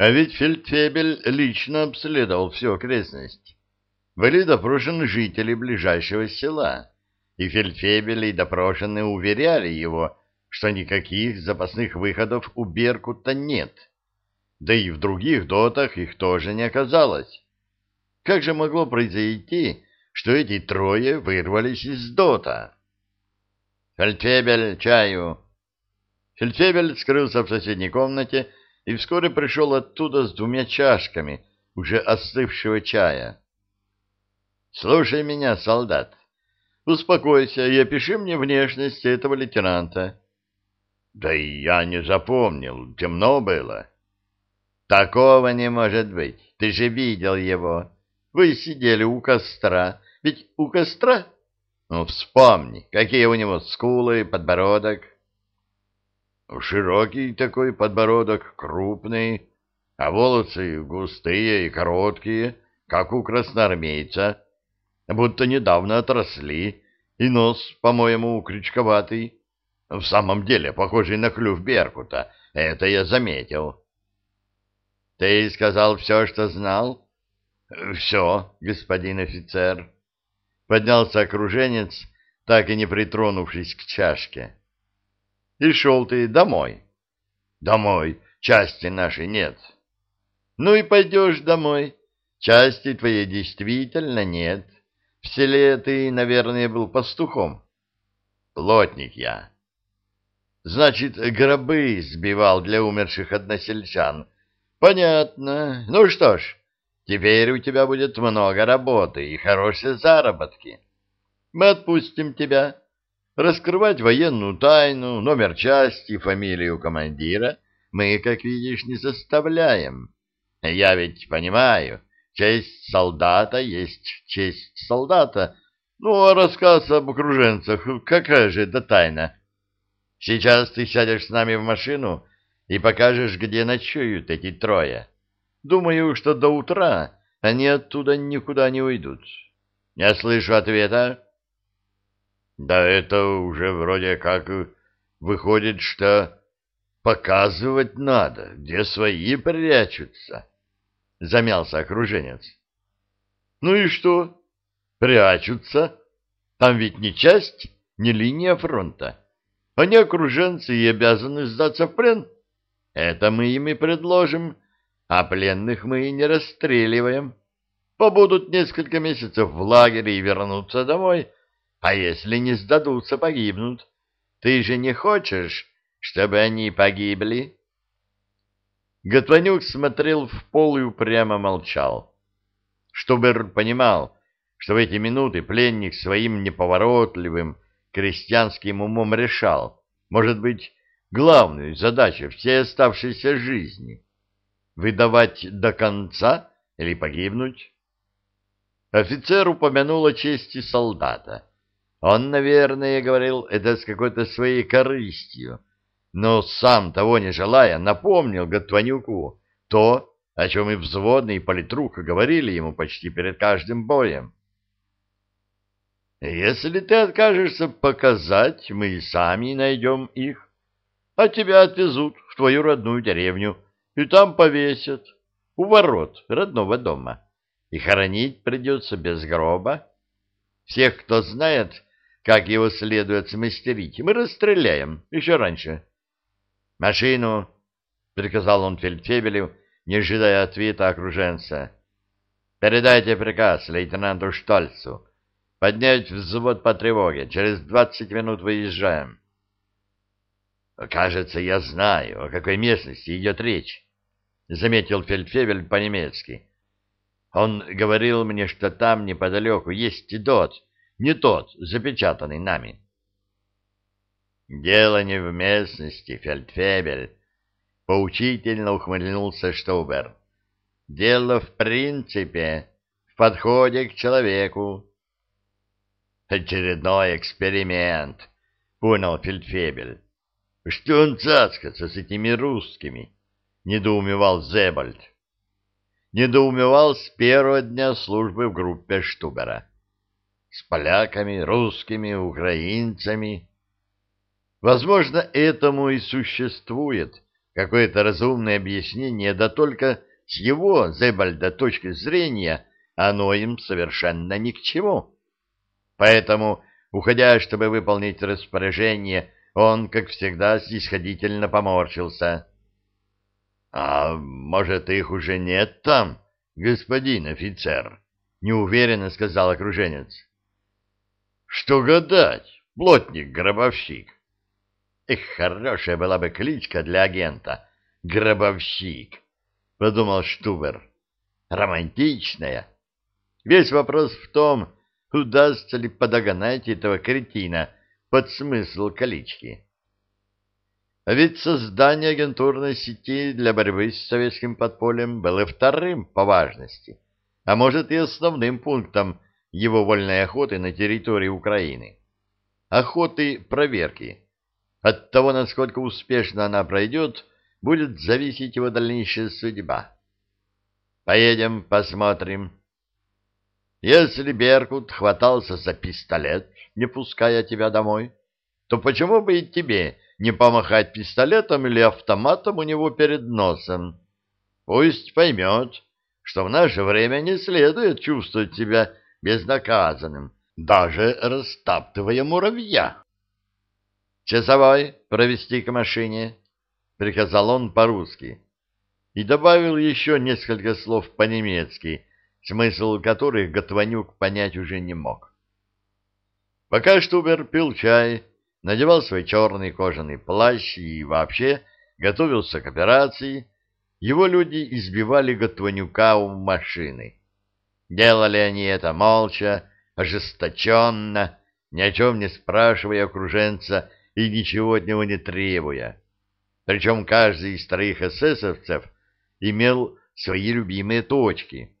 А ведь фельдфебель лично обследовал всю окрестность. Были допрошены жители ближайшего села, и фельдфебели и допрошенные уверяли его, что никаких запасных выходов у Беркута нет. Да и в других дотах их тоже не оказалось. Как же могло произойти, что эти трое вырвались из дота? «Фельдфебель, чаю!» Фельдфебель скрылся в соседней комнате и вскоре пришел оттуда с двумя чашками уже остывшего чая. «Слушай меня, солдат. Успокойся и опиши мне внешность этого лейтенанта». «Да и я не запомнил, темно было». «Такого не может быть. Ты же видел его. Вы сидели у костра. Ведь у костра...» «Ну, вспомни, какие у него скулы, подбородок». Широкий такой подбородок, крупный, а волосы густые и короткие, как у красноармейца, будто недавно отросли, и нос, по-моему, крючковатый. В самом деле, похожий на клюв Беркута, это я заметил. — Ты сказал все, что знал? — Все, господин офицер. Поднялся окруженец, так и не притронувшись к чашке. — и шел ты домой. Домой. Части нашей нет. Ну и пойдешь домой. Части твоей действительно нет. В селе ты, наверное, был пастухом. Плотник я. Значит, гробы сбивал для умерших односельчан. Понятно. Ну что ж, теперь у тебя будет много работы и хорошие заработки. Мы отпустим тебя Раскрывать военную тайну, номер части, фамилию командира мы, как видишь, не заставляем. Я ведь понимаю, честь солдата есть честь солдата. Ну, а рассказ об окруженцах, какая же это тайна? Сейчас ты сядешь с нами в машину и покажешь, где ночуют эти трое. Думаю, что до утра они оттуда никуда не уйдут. Я слышу ответа. Да это уже вроде как выходит, что показывать надо, где свои прячутся. Замялся окруженец. Ну и что? Прячутся. Там ведь не часть, не линия фронта. Они окруженцы и обязаны сдаться в плен. Это мы им и предложим, а пленных мы не расстреливаем. Побудут несколько месяцев в лагере и вернутся домой — а если не сдадутся, погибнут. Ты же не хочешь, чтобы они погибли?» Готванюк смотрел в пол и упрямо молчал. Штубер понимал, что в эти минуты пленник своим неповоротливым крестьянским умом решал, может быть, главную задачу всей оставшейся жизни — выдавать до конца или погибнуть. Офицер упомянул о чести солдата — он, наверное, говорил это с какой-то своей корыстью, но сам того не желая напомнил Готванюку то, о чем и взводный и политрук говорили ему почти перед каждым боем. «Если ты откажешься показать, мы и сами найдем их, а тебя отвезут в твою родную деревню и там повесят у ворот родного дома, и хоронить придется без гроба. Всех, кто знает, как его следует смастерить, мы расстреляем еще раньше. «Машину!» — приказал он фельдфебелю, не ожидая ответа окруженца. «Передайте приказ лейтенанту Штольцу. Поднять взвод по тревоге. Через двадцать минут выезжаем». «Кажется, я знаю, о какой местности идет речь», — заметил фельдфебель по-немецки. «Он говорил мне, что там неподалеку есть дот» не тот, запечатанный нами. Дело не в местности, фельдфебель, поучительно ухмыльнулся Штубер. Дело в принципе, в подходе к человеку. Очередной эксперимент, понял фельдфебель. Что он цацкаться с этими русскими? Недоумевал Зебальд. Недоумевал с первого дня службы в группе Штубера с поляками, русскими, украинцами. Возможно, этому и существует какое-то разумное объяснение, да только с его, Зебальда, точки зрения, оно им совершенно ни к чему. Поэтому, уходя, чтобы выполнить распоряжение, он, как всегда, снисходительно поморщился. — А может, их уже нет там, господин офицер? — неуверенно сказал окруженец. — Что гадать, плотник-гробовщик. Эх, хорошая была бы кличка для агента. Гробовщик, — подумал Штубер. Романтичная. Весь вопрос в том, удастся ли подогнать этого кретина под смысл клички. А ведь создание агентурной сети для борьбы с советским подпольем было вторым по важности, а может и основным пунктом его вольной охоты на территории Украины. Охоты проверки от того, насколько успешно она пройдет, будет зависеть его дальнейшая судьба. Поедем посмотрим. Если Беркут хватался за пистолет, не пуская тебя домой, то почему бы и тебе не помахать пистолетом или автоматом у него перед носом? Пусть поймет, что в наше время не следует чувствовать себя безнаказанным, даже растаптывая муравья. «Часовой провести к машине», — приказал он по-русски. И добавил еще несколько слов по-немецки, смысл которых Готванюк понять уже не мог. Пока Штубер пил чай, надевал свой черный кожаный плащ и вообще готовился к операции, его люди избивали Готванюка у машины. Делали они это молча, ожесточенно, ни о чем не спрашивая окруженца и ничего от него не требуя. Причем каждый из троих эсэсовцев имел свои любимые точки.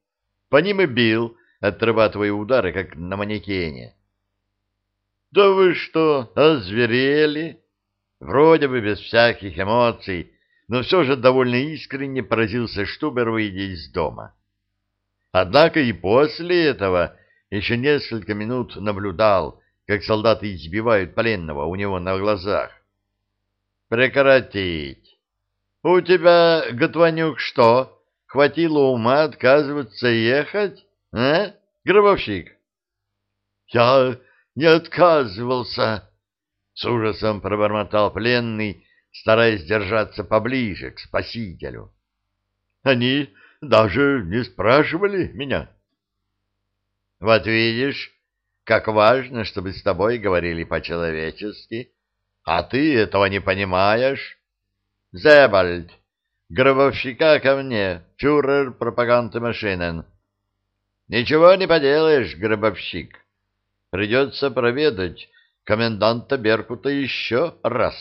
По ним и бил, отрабатывая удары, как на манекене. — Да вы что, озверели? Вроде бы без всяких эмоций, но все же довольно искренне поразился Штубер, выйдя из дома. Однако и после этого еще несколько минут наблюдал, как солдаты избивают пленного у него на глазах. «Прекратить! У тебя, Готванюк, что, хватило ума отказываться ехать, а, гробовщик?» «Я не отказывался!» — с ужасом пробормотал пленный, стараясь держаться поближе к спасителю. «Они даже не спрашивали меня». «Вот видишь, как важно, чтобы с тобой говорили по-человечески, а ты этого не понимаешь. Зебальд, гробовщика ко мне, фюрер пропаганды машинен. Ничего не поделаешь, гробовщик. Придется проведать коменданта Беркута еще раз.